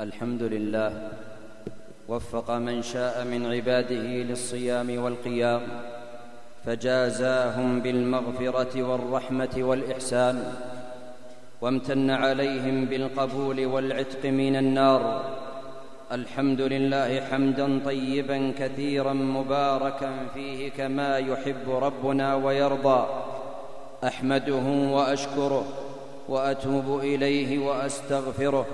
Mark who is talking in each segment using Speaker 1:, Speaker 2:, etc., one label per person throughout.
Speaker 1: الحمد لله. وفق من شاء من عباده للصيام والقيام فجازاهم بالمغفرة والرحمة والإحسان وامتن عليهم بالقبول والعتق من النار. الحمد لله حمدا طيبا كثيرا مباركا فيه كما يحب ربنا ويرضى. أحمده وأشكره وأتوب إليه وأستغفره.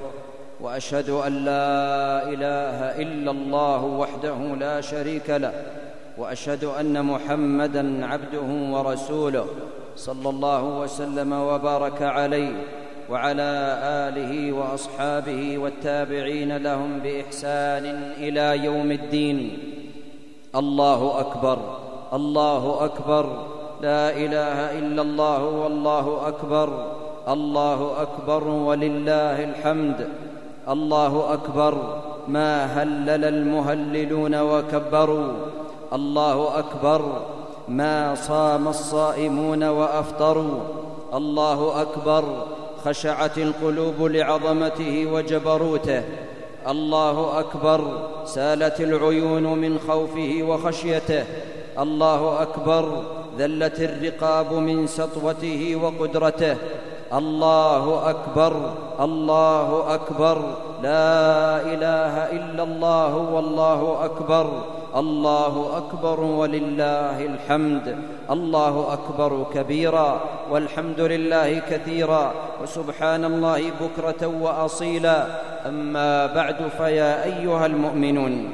Speaker 1: وأشهد أن لا إله إلا الله وحده لا شريك له وأشهد أن محمدا عبده ورسوله صلى الله وسلم وبارك عليه وعلى آله وأصحابه والتابعين لهم بإحسان إلى يوم الدين. الله أكبر الله أكبر لا إله إلا الله والله أكبر الله أكبر ولله الحمد. الله أكبر. ما هلل المهللون وكبروا. الله أكبر. ما صام الصائمون وأفطروا. الله أكبر. خشعت القلوب لعظمته وجبروته. الله أكبر. سالت العيون من خوفه وخشيته. الله أكبر. ذلت الرقاب من سطوته وقدرته. الله أكبر الله أكبر. لا إله إلا الله والله أكبر. الله أكبر ولله الحمد. الله أكبر كبيرا والحمد لله كثيرا. وسبحان الله بكرة وأصيلا. أما بعد فيا أيها المؤمنون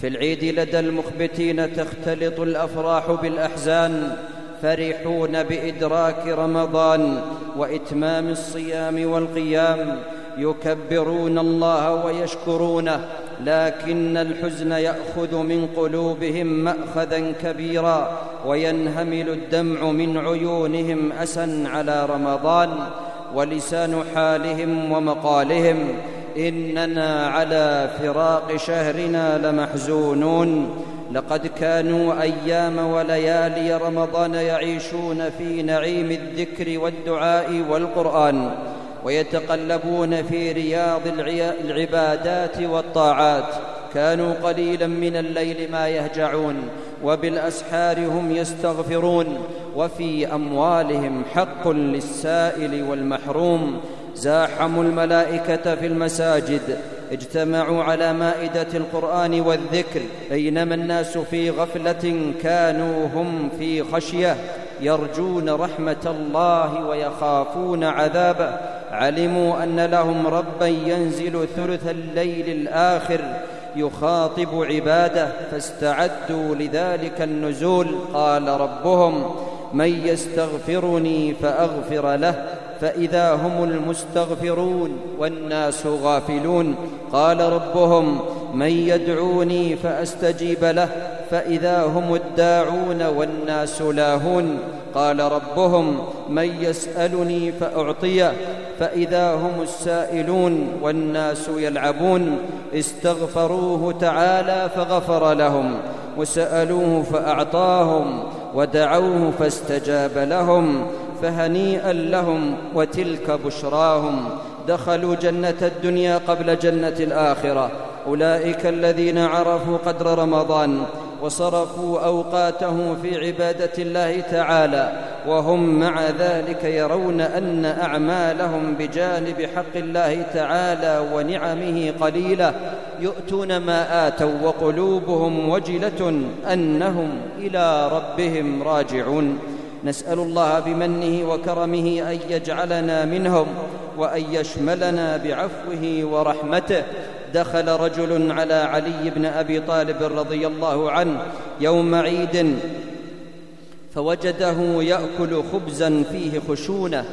Speaker 1: في العيد لدى المخبتين تختلط الأفراح بالأحزان. فرحون بإدراك رمضان وإتمام الصيام والقيام يكبرون الله ويشكرونه لكن الحزن يأخذ من قلوبهم ماخذا كبيرا وينهمل الدمع من عيونهم اسا على رمضان ولسان حالهم ومقالهم إننا على فراق شهرنا لمحزونون. لقد كانوا أيام وليالي رمضان يعيشون في نعيم الذكر والدعاء والقرآن ويتقلبون في رياض العبادات والطاعات. كانوا قليلا من الليل ما يهجعون وبالأسحار هم يستغفرون وفي أموالهم حق للسائل والمحروم. زاحموا الملائكة في المساجد اجتمعوا على مائدة القرآن والذكر بينما الناس في غفلة كانوا هم في خشية يرجون رحمة الله ويخافون عذابه. علموا أن لهم ربا ينزل ثلث الليل الآخر يخاطب عباده فاستعدوا لذلك النزول. قال ربهم من يستغفرني فأغفر له فإذا هم المستغفرون والناس غافلون قال ربهم من يدعوني فأستجيب له فإذا هم الداعون والناس لاهون قال ربهم من يسألني فاعطيه فإذا هم السائلون والناس يلعبون استغفروه تعالى فغفر لهم وسألوه فأعطاهم ودعوه فاستجاب لهم فهنيئا لهم وتلك بشراهم. دخلوا جنة الدنيا قبل جنة الآخرة. أولئك الذين عرفوا قدر رمضان وصرفوا أوقاته في عبادة الله تعالى وهم مع ذلك يرون أن أعمالهم بجانب حق الله تعالى ونعمه قليلة. يؤتون ما آتوا وقلوبهم وجلة أنهم إلى ربهم راجعون. نسأل الله بمنه وكرمه أن يجعلنا منهم وأن يشملنا بعفوه ورحمته. دخل رجل على علي بن أبي طالب رضي الله عنه يوم عيد فوجده يأكل خبزا فيه خشونة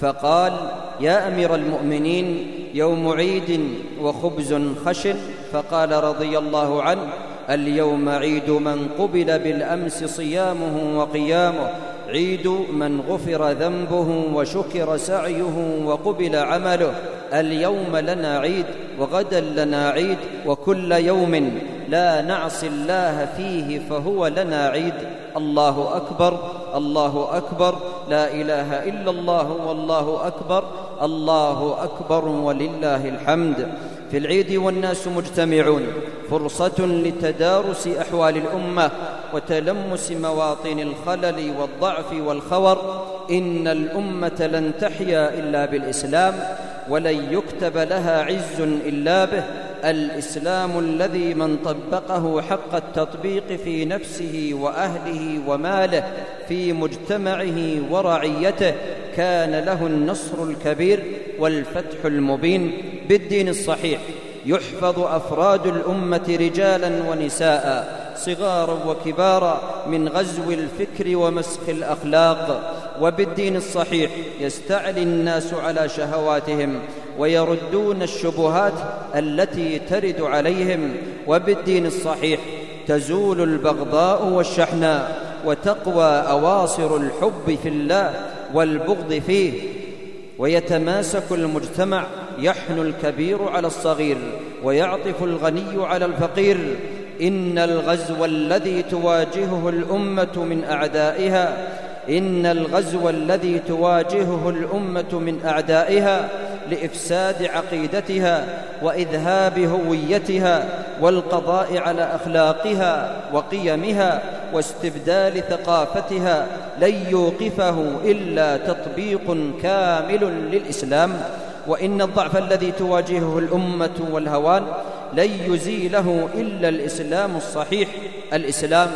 Speaker 1: فقال يا أمير المؤمنين يوم عيد وخبز خشن. فقال رضي الله عنه اليوم عيد من قبل بالأمس صيامه وقيامه. عيد من غفر ذنبه وشكر سعيه وقبل عمله. اليوم لنا عيد وغدا لنا عيد وكل يوم لا نعصي الله فيه فهو لنا عيد. الله أكبر الله أكبر لا إله إلا الله والله أكبر الله أكبر ولله الحمد. في العيد والناس مجتمعون. فرصة لتدارس أحوال الأمة وتلمس مواطن الخلل والضعف والخور. إن الأمة لن تحيا إلا بالإسلام ولن يكتب لها عز إلا به. الإسلام الذي من طبقه حق التطبيق في نفسه وأهله وماله في مجتمعه ورعيته كان له النصر الكبير والفتح المبين بالدين الصحيح. يحفظ أفراد الأمة رجالا ونساء صغارا وكبارا من غزو الفكر ومسخ الأخلاق. وبالدين الصحيح يستعلي الناس على شهواتهم ويردون الشبهات التي ترد عليهم. وبالدين الصحيح تزول البغضاء والشحناء وتقوى أواصر الحب في الله والبغض فيه. ويتماسك المجتمع يحن الكبير على الصغير ويعطف الغني على الفقير. إن الغزو الذي تواجهه الأمة من أعدائها إن الغزو الذي تواجهه الأمة من أعدائها لإفساد عقيدتها وإذهاب هويتها والقضاء على أخلاقها وقيمها واستبدال ثقافتها لن يوقفه إلا تطبيق كامل للإسلام. وإن الضعف الذي تواجهه الأمة والهوان لن يزيله إلا الإسلام الصحيح. الإسلام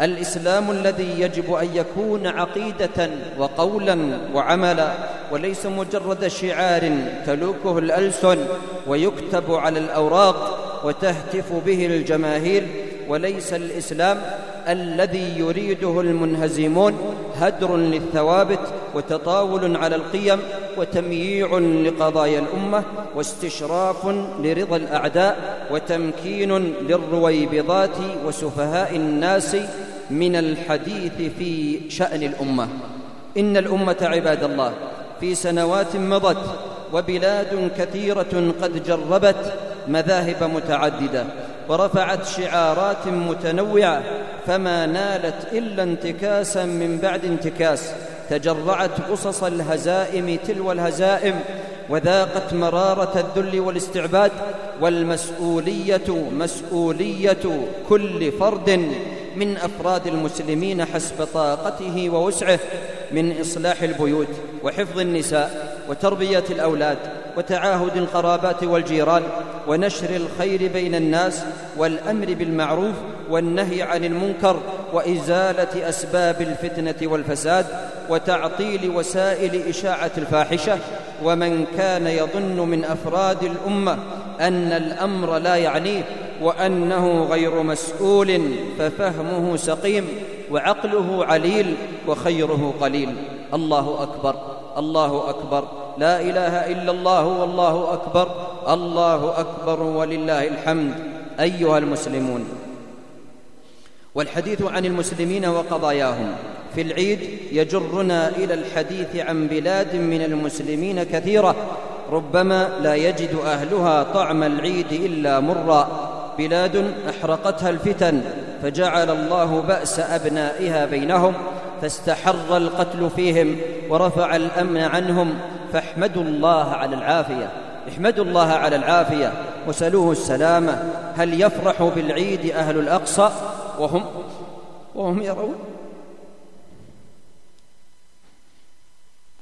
Speaker 1: الإسلام الذي يجب أن يكون عقيدة وقولا وعملا وليس مجرد شعار تلوكه الألسن ويكتب على الأوراق وتهتف به الجماهير وليس الإسلام الذي يريده المنهزمون هدر للثوابت وتطاول على القيم وتمييع لقضايا الأمة واستشراف لرضا الأعداء وتمكين للرويبضات وسفهاء الناس من الحديث في شأن الأمة. إن الأمة عباد الله في سنوات مضت وبلاد كثيرة قد جربت مذاهب متعددة ورفعت شعارات متنوعة فما نالت إلا انتكاسا من بعد انتكاس تجرعت قصص الهزائم تلو الهزائم وذاقت مرارة الذل والاستعباد والمسؤولية مسؤولية كل فرد من أفراد المسلمين حسب طاقته ووسعه من إصلاح البيوت وحفظ النساء وتربية الأولاد وتعاهد القرابات والجيران ونشر الخير بين الناس والأمر بالمعروف والنهي عن المنكر وإزالة أسباب الفتنة والفساد وتعطيل وسائل إشاعة الفاحشة ومن كان يظن من أفراد الأمة أن الأمر لا يعنيه وأنه غير مسؤول ففهمه سقيم وعقله عليل وخيره قليل. الله أكبر الله أكبر. لا إله إلا الله والله أكبر الله أكبر ولله الحمد. أيها المسلمون والحديث عن المسلمين وقضاياهم. في العيد يجرنا إلى الحديث عن بلاد من المسلمين كثيرة. ربما لا يجد أهلها طعم العيد إلا مرا بلاد أحرقتها الفتن فجعل الله بأس أبنائها بينهم فاستحر القتل فيهم ورفع الأمن عنهم. فاحمدوا الله على العافية. احمدوا الله على العافية. وسلوه السلامة. هل يفرح بالعيد أهل الأقصى؟ وهم وهم يرون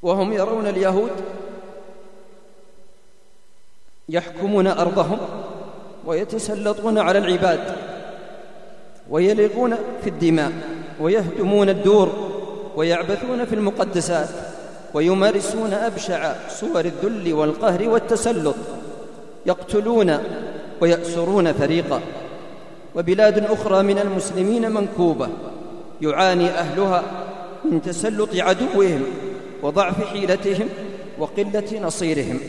Speaker 1: وهم يرون اليهود يحكمون أرضهم ويتسلطون على العباد ويلقون في الدماء ويهدمون الدور ويعبثون في المقدسات ويمارسون أبشع صور الذل والقهر والتسلط يقتلون ويأسرون فريقا وبلاد أخرى من المسلمين منكوبة. يعاني أهلها من تسلط عدوهم وضعف حيلتهم وقلة نصيرهم.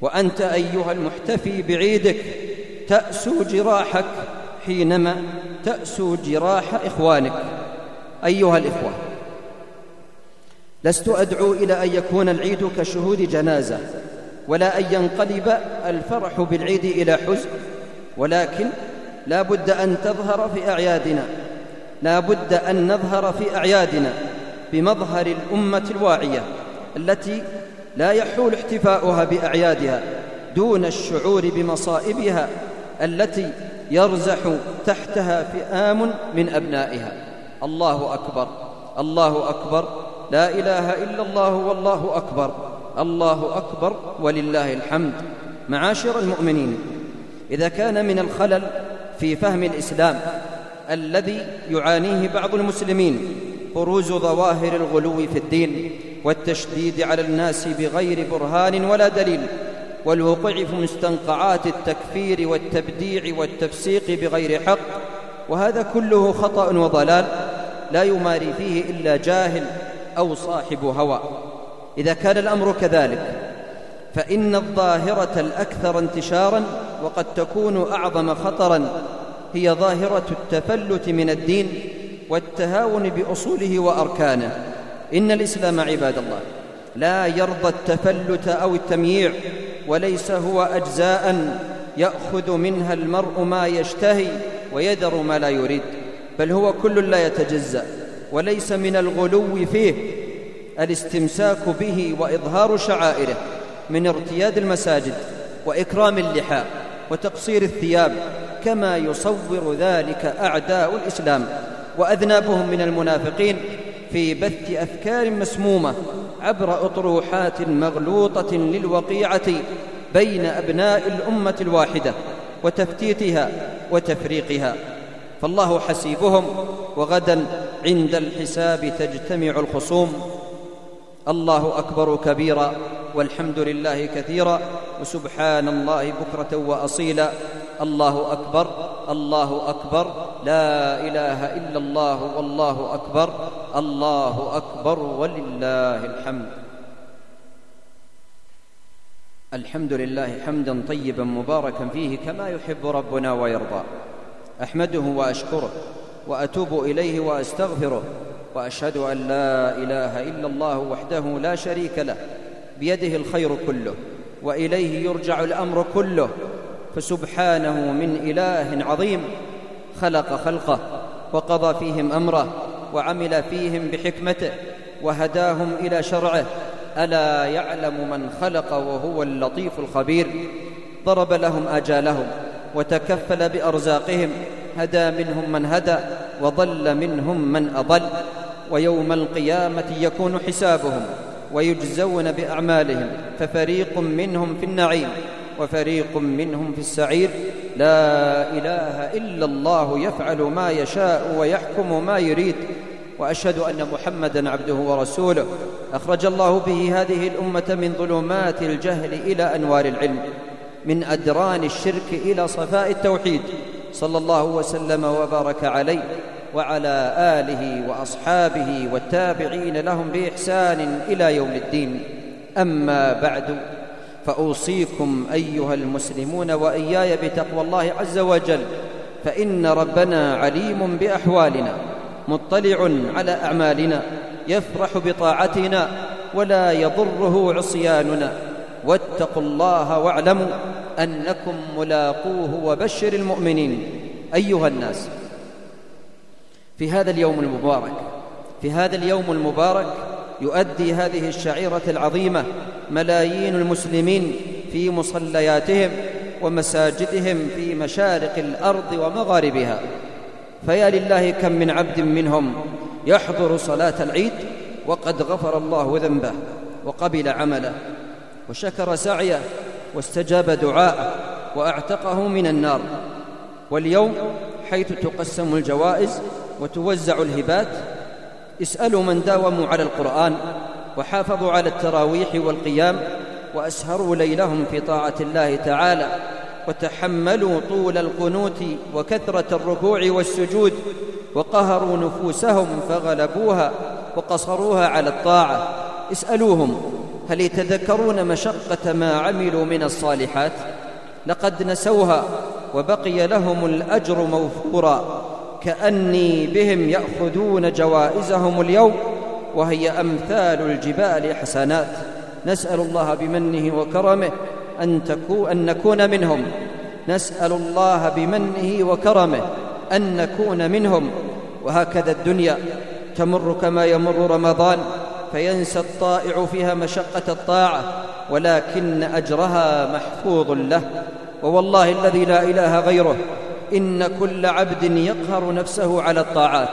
Speaker 1: وأنت أيها المحتفي بعيدك تأسو جراحك حينما تأسو جراح إخوانك. أيها الإخوة لست أدعو إلى أن يكون العيد كشهود جنازة ولا أن ينقلب الفرح بالعيد إلى حزن ولكن لا بد أن تظهر في أعيادنا. لا بد أن نظهر في أعيادنا بمظهر الأمة الواعية التي لا يحول احتفاؤها بأعيادها دون الشعور بمصائبها التي يرزح تحتها فئام من أبنائها. الله أكبر. الله أكبر. لا إله إلا الله والله أكبر. الله أكبر. ولله الحمد. معاشر المؤمنين إذا كان من الخلل في فهم الإسلام الذي يعانيه بعض المسلمين بروز ظواهر الغلو في الدين والتشديد على الناس بغير برهان ولا دليل والوقوع في مستنقعات التكفير والتبديع والتفسيق بغير حق وهذا كله خطأ وضلال لا يماري فيه إلا جاهل أو صاحب هوى. إذا كان الأمر كذلك فإن الظاهرة الأكثر انتشارا وقد تكون أعظم خطرا هي ظاهرة التفلت من الدين والتهاون بأصوله وأركانه. إن الإسلام عباد الله لا يرضى التفلت أو التمييع وليس هو أجزاء يأخذ منها المرء ما يشتهي ويدر ما لا يريد بل هو كل لا يتجزأ وليس من الغلو فيه الاستمساك به وإظهار شعائره من ارتياد المساجد وإكرام اللحى وتقصير الثياب كما يصور ذلك أعداء الإسلام. وأذنابهم من المنافقين في بث أفكار مسمومة عبر أطروحات مغلوطة للوقيعة بين أبناء الأمة الواحدة وتفتيتها وتفريقها. فالله حسيبهم وغدا عند الحساب تجتمع الخصوم. الله أكبر كبيرا والحمد لله كثيرا وسبحان الله بكرة وأصيلا. الله أكبر الله أكبر لا إله إلا الله والله أكبر الله أكبر ولله الحمد. الحمد لله حمدا طيبا مباركا فيه كما يحب ربنا ويرضى. أحمده وأشكره وأتوب إليه وأستغفره. وأشهد أن لا إله إلا الله وحده لا شريك له بيده الخير كله وإليه يرجع الأمر كله فسبحانه من إله عظيم خلق خلقه وقضى فيهم أمره وعمل فيهم بحكمته وهداهم إلى شرعه ألا يعلم من خلق وهو اللطيف الخبير. ضرب لهم أجالهم وتكفل بأرزاقهم هدى منهم من هدى وضل منهم من أضل. ويوم القيامة يكون حسابهم ويجزون بأعمالهم ففريق منهم في النعيم وفريق منهم في السعير. لا إله إلا الله يفعل ما يشاء ويحكم ما يريد وأشهد أن محمدا عبده ورسوله. أخرج الله به هذه الأمة من ظلمات الجهل إلى أنوار العلم من أدران الشرك إلى صفاء التوحيد. صلى الله وسلم وبارك عليه. وعلى آله وأصحابه والتابعين لهم بإحسان إلى يوم الدين. أما بعد فأوصيكم أيها المسلمون وإياي بتقوى الله عز وجل فإن ربنا عليم بأحوالنا مطلع على أعمالنا يفرح بطاعتنا ولا يضره عصياننا. واتقوا الله واعلموا أنكم ملاقوه وبشر المؤمنين. أيها الناس في هذا اليوم المبارك في هذا اليوم المبارك يؤدي هذه الشعيرة العظيمة ملايين المسلمين في مصلياتهم ومساجدهم في مشارق الأرض ومغاربها. فيا لله كم من عبد منهم يحضر صلاة العيد وقد غفر الله ذنبه وقبل عمله وشكر سعيه واستجاب دعاءه وأعتقه من النار. واليوم حيث تقسم الجوائز وتوزع الهبات اسألوا من داوموا على القرآن وحافظوا على التراويح والقيام وأسهروا ليلهم في طاعة الله تعالى وتحملوا طول القنوت وكثرة الركوع والسجود وقهروا نفوسهم فغلبوها وقصروها على الطاعة. اسألوهم هل يتذكرون مشقة ما عملوا من الصالحات؟ لقد نسوها وبقي لهم الأجر موفورا. كأني بهم يأخذون جوائزهم اليوم وهي أمثال الجبال حسنات. نسأل الله بمنه وكرمه أن, تكو أن نكون منهم. نسأل الله بمنه وكرمه أن نكون منهم. وهكذا الدنيا تمر كما يمر رمضان فينسى الطائع فيها مشقة الطاعة ولكن أجرها محفوظ له. ووالله الذي لا إله غيره إن كل عبد يقهر نفسه على الطاعات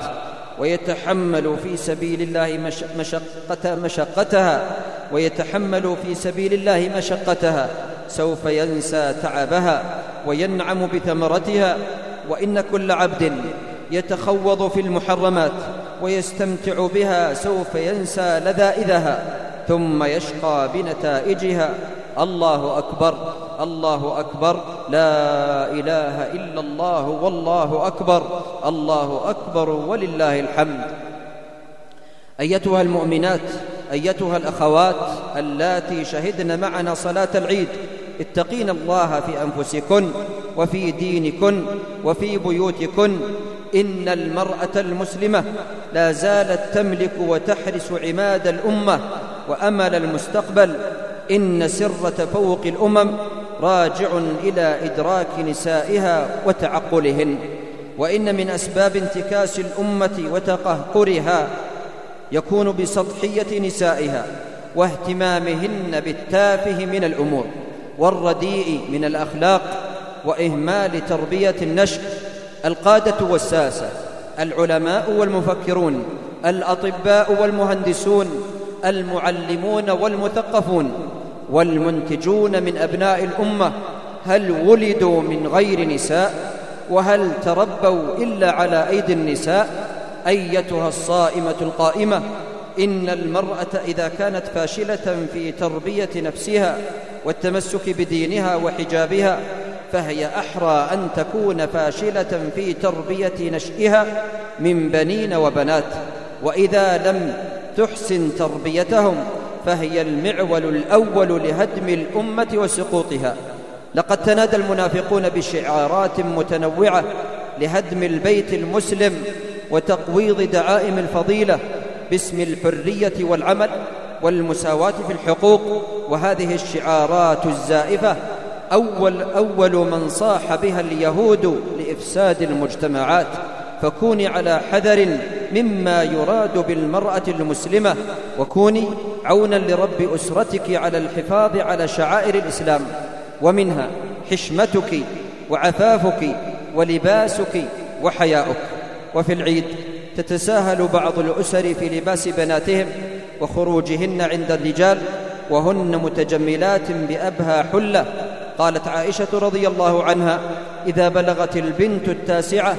Speaker 1: ويتحمل في سبيل الله مشقة مشقتها ويتحمل في سبيل الله مشقتها سوف ينسى تعبها وينعم بثمرتها وإن كل عبد يتخوض في المحرمات ويستمتع بها سوف ينسى لذائذها ثم يشقى بنتائجها الله أكبر الله أكبر لا إله إلا الله والله أكبر الله أكبر ولله الحمد. أيتها المؤمنات أيتها الأخوات اللاتي شهدن معنا صلاة العيد اتقين الله في أنفسكن وفي دينكن وفي بيوتكن. إن المرأة المسلمة لا زالت تملك وتحرس عماد الأمة وأمل المستقبل إن سر تفوق الأمم راجع إلى إدراك نسائها وتعقلهن. وإن من أسباب انتكاس الأمة وتقهقرها يكون بسطحية نسائها واهتمامهن بالتافه من الأمور والرديء من الأخلاق وإهمال تربية النشء. القادة والساسة العلماء والمفكرون الأطباء والمهندسون المعلمون والمثقفون والمنتجون من أبناء الأمة هل ولدوا من غير نساء؟ وهل تربوا إلا على أيدي النساء؟ أيتها الصائمة القائمة إن المرأة إذا كانت فاشلة في تربية نفسها والتمسك بدينها وحجابها فهي أحرى أن تكون فاشلة في تربية نشئها من بنين وبنات. وإذا لم تحسن تربيتهم فهي المعول الأول لهدم الأمة وسقوطها. لقد تنادى المنافقون بشعارات متنوعة لهدم البيت المسلم وتقويض دعائم الفضيلة باسم الحرية والعمل والمساواة في الحقوق. وهذه الشعارات الزائفة أول, أول من صاح بها اليهود لإفساد المجتمعات. فكوني على حذر مما يراد بالمرأة المسلمة وكوني عونا لرب أسرتك على الحفاظ على شعائر الإسلام ومنها حشمتك وعفافك ولباسك وحياؤك. وفي العيد تتساهل بعض الأسر في لباس بناتهم وخروجهن عند الرجال وهن متجملات بأبهى حلة. قالت عائشة رضي الله عنها إذا بلغت البنت التاسعة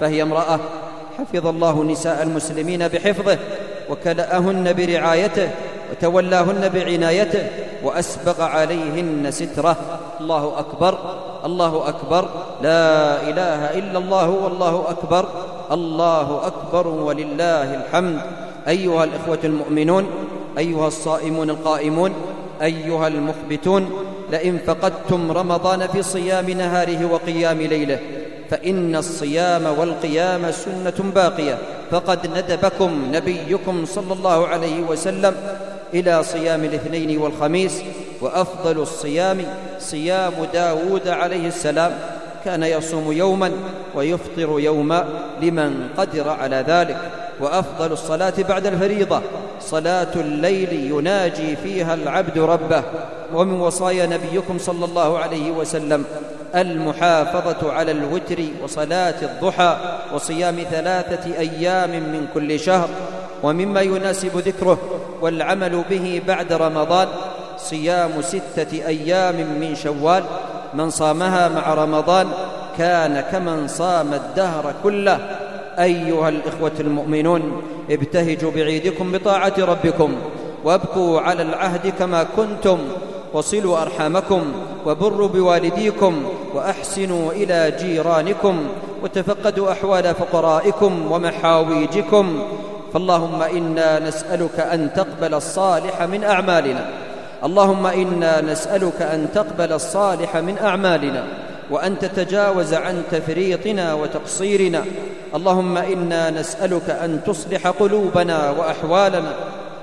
Speaker 1: فهي امرأة حفظ الله نساء المسلمين بحفظه وكلأهن برعايته وتولاهن بعنايته وأسبغ عليهن ستره. الله أكبر الله أكبر. لا إله إلا الله والله أكبر. الله أكبر ولله الحمد. أيها الإخوة المؤمنون أيها الصائمون القائمون أيها المخبتون لئن فقدتم رمضان في صيام نهاره وقيام ليله فإن الصيام والقيام سنة باقية. فقد ندبكم نبيكم صلى الله عليه وسلم إلى صيام الاثنين والخميس وأفضل الصيام صيام داود عليه السلام. كان يصوم يوما ويفطر يوما لمن قدر على ذلك. وأفضل الصلاة بعد الفريضة صلاة الليل يناجي فيها العبد ربه. ومن وصايا نبيكم صلى الله عليه وسلم المحافظة على الوتر وصلاة الضحى وصيام ثلاثة أيام من كل شهر ومما يناسب ذكره والعمل به بعد رمضان صيام ستة أيام من شوال من صامها مع رمضان كان كمن صام الدهر كله. أيها الإخوة المؤمنون ابتهجوا بعيدكم بطاعة ربكم وابقوا على العهد كما كنتم. وصلوا أرحامكم وبروا بوالديكم وأحسنوا إلى جيرانكم وتفقدوا أحوال فقرائكم ومحاويجكم. فاللهم إنا نسألك أن تقبل الصالح من أعمالنا. اللهم إنا نسألك أن تقبل الصالح من أعمالنا وأن تتجاوز عن تفريطنا وتقصيرنا. اللهم إنا نسألك أن تصلح قلوبنا وأحوالنا.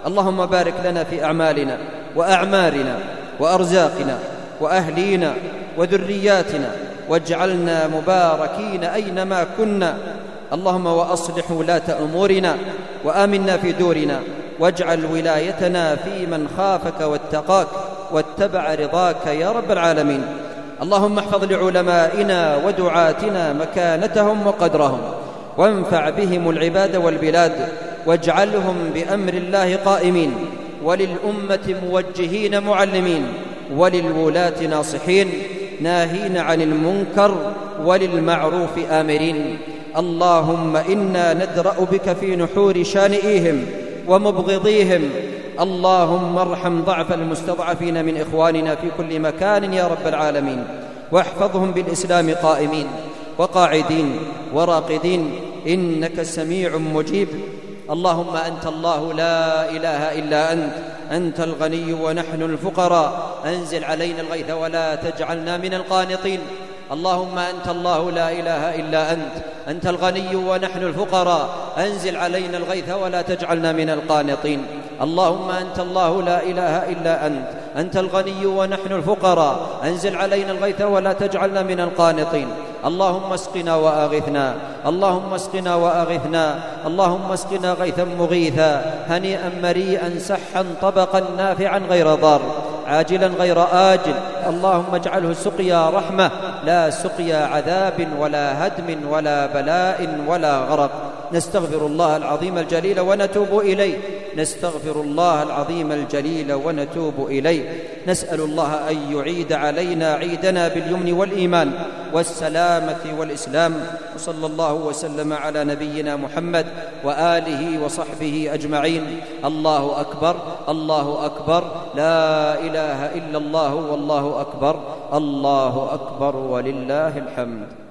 Speaker 1: اللهم بارك لنا في أعمالنا وأعمارنا. وأرزاقنا وأهلينا وذرياتنا واجعلنا مباركين أينما كنا. اللهم وأصلح ولاة أمورنا وآمنا في دورنا واجعل ولايتنا في من خافك واتقاك واتبع رضاك يا رب العالمين. اللهم احفظ لعلمائنا ودعاتنا مكانتهم وقدرهم. وانفع بهم العباد والبلاد واجعلهم بأمر الله قائمين. وللأمة موجهين معلمين وللولاة ناصحين ناهين عن المنكر وللمعروف آمرين. اللهم إنا ندرأ بك في نحور شانئيهم ومبغضيهم. اللهم ارحم ضعف المستضعفين من إخواننا في كل مكان يا رب العالمين. واحفظهم بالإسلام قائمين. وقاعدين وراقدين. إنك سميع مجيب. اللهم أنت الله لا إله إلا أنت أنت الغني ونحن الفقراء أنزل علينا الغيث ولا تجعلنا من القانطين. اللهم أنت الله لا إله إلا أنت أنت الغني ونحن الفقراء أنزل علينا الغيث ولا تجعلنا من القانطين. اللهم أنت الله لا إله إلا أنت أنت الغني ونحن الفقراء أنزل علينا الغيث ولا تجعلنا من القانطين. اللهم اسقنا وأغثنا اللهم اسقنا وأغثنا اللهم اسقنا غيثا مغيثا هنيئا مريئا سحا طبقا نافعا غير ضار عاجلا غير آجل اللهم اجعله سقيا رحمة لا سقيا عذاب ولا هدم ولا بلاء ولا غرق. نستغفر الله العظيم الجليل ونتوب إليه. نستغفر الله العظيم الجليل ونتوب إليه. نسأل الله أن يعيد علينا عيدنا باليمن والإيمان. والسلامة والإسلام وصلى الله وسلم على نبينا محمد وآله وصحبه أجمعين. الله أكبر الله أكبر لا إله إلا الله والله أكبر الله أكبر ولله الحمد.